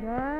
Good.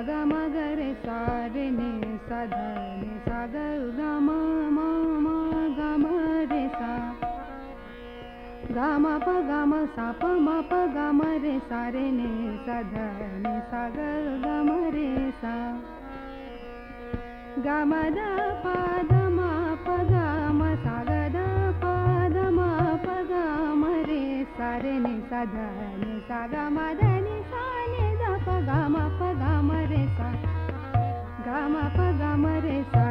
ग म म म ग म रे सा। ग म प ग म सा। प म ग म रे ने सा ध नि सा ग ग म रे सा ग म द प द म प ग म सा द प द म प ग म रे सा रे ने सा ध नि सा ग म द नि सा नि द म प ग म रे सा। ग म प ग म रे सा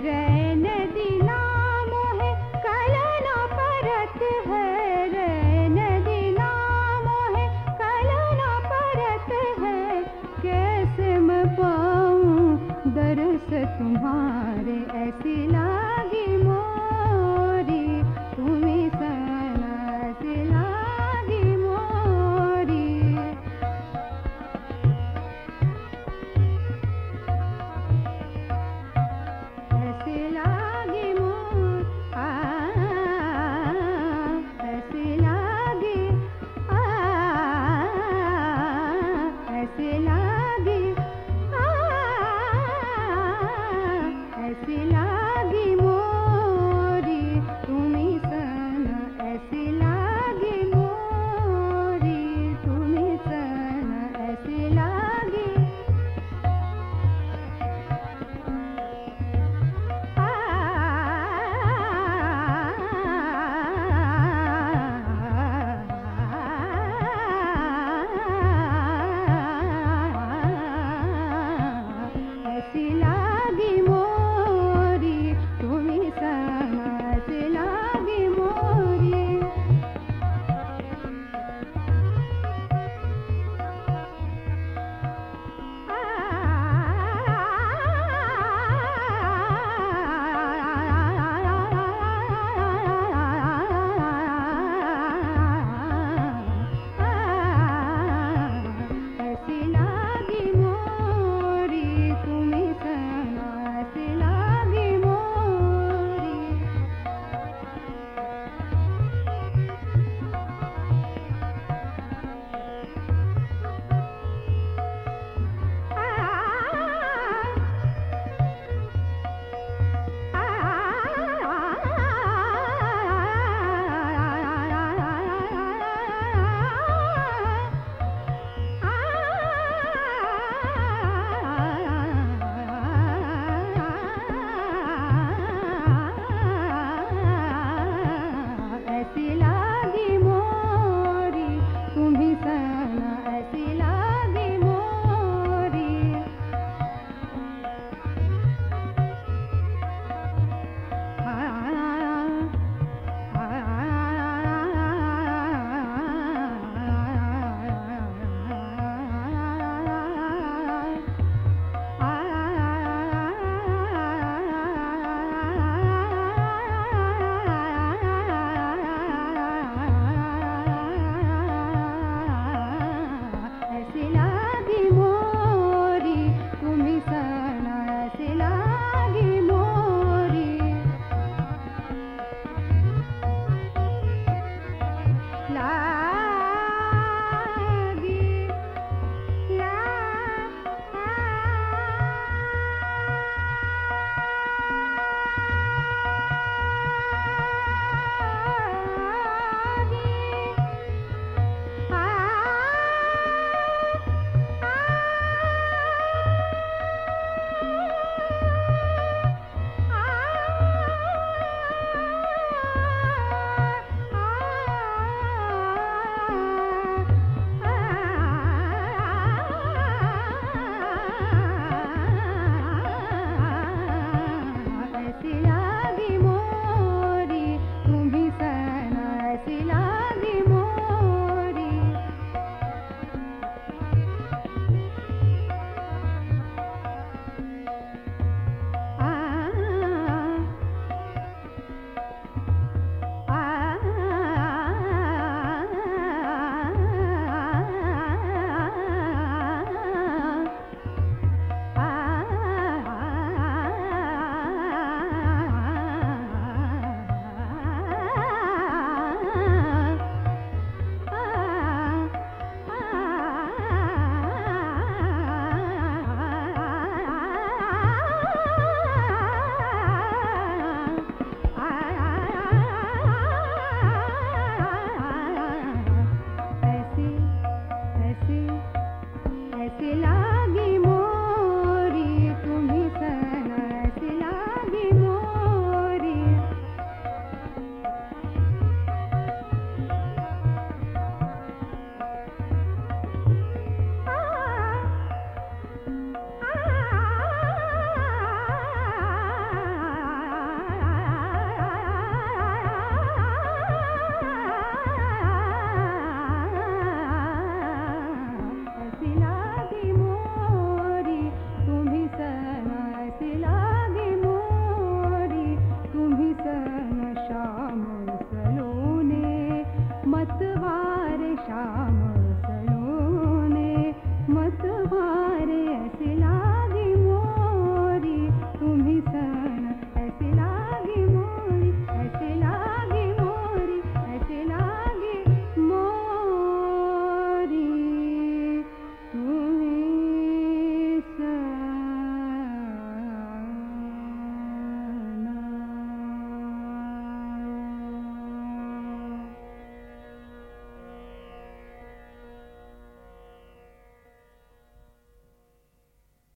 Jai